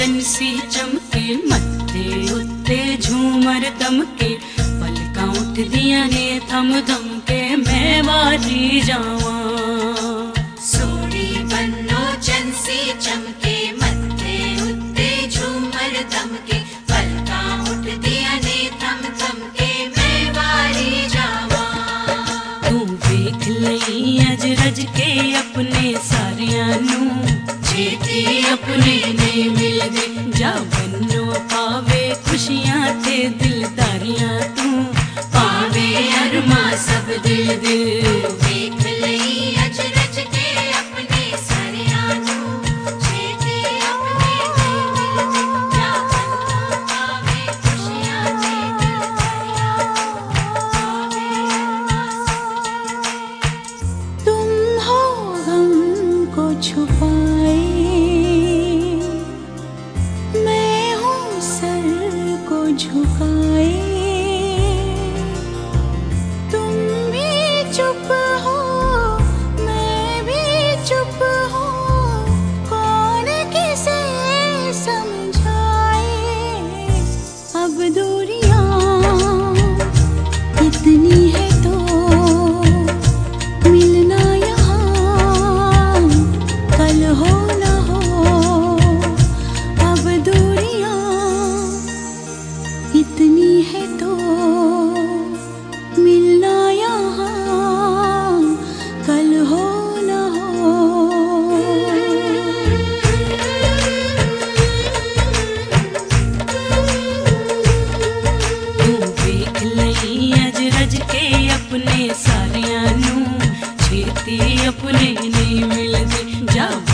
चंसी चमके मत्थे उत्ते झूमर दमके पलका उठ दिया ने थम दमके मैं बाजी जावा। सोनी बनो चंसी चमके मत्थे उत्ते झूमर दमके पलका उठ दिया ने थम दम के मैं बाजी जावा। तू देख लई अज रज के अब वनो पावे खुशियां ते दिलदारियां तू। पावे अरमा सब दिल दिल। को झुकाए मिल जाए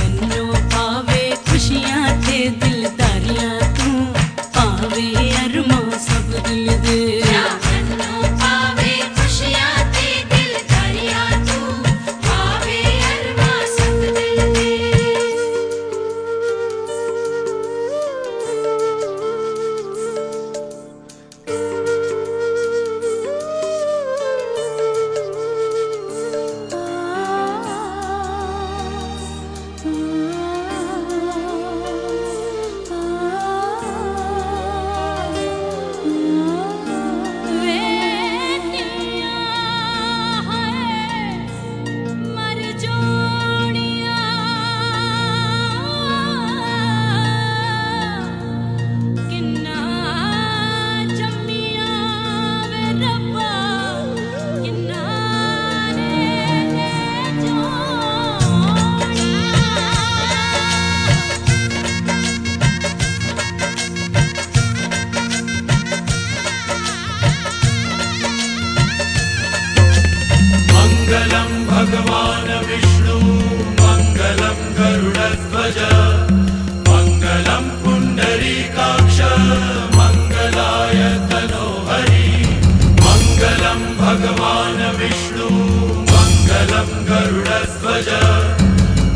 मङ्गलं भगवान् विष्णु मङ्गलं गरुडध्वज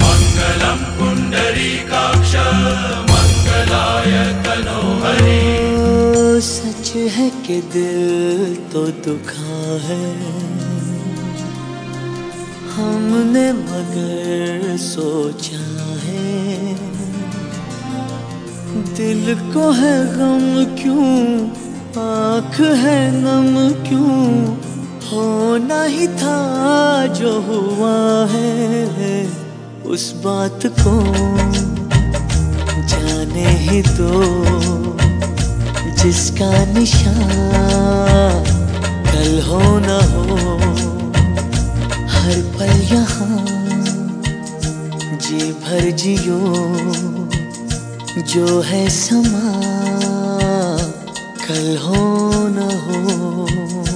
मङ्गलं पुण्डरीकाक्ष मङ्गलाय तनोहरि। ओ, सच है कि दिल तो दुखा है। हमने मगर सोचा है। दिल को है गम क्यों आँख है नम क्यों? होना ही था जो हुआ है उस बात को। जाने ही दो जिसका निशान कल हो न हो। हर पल यहाँ जी भर जियो जो है समा। कल हो न हो।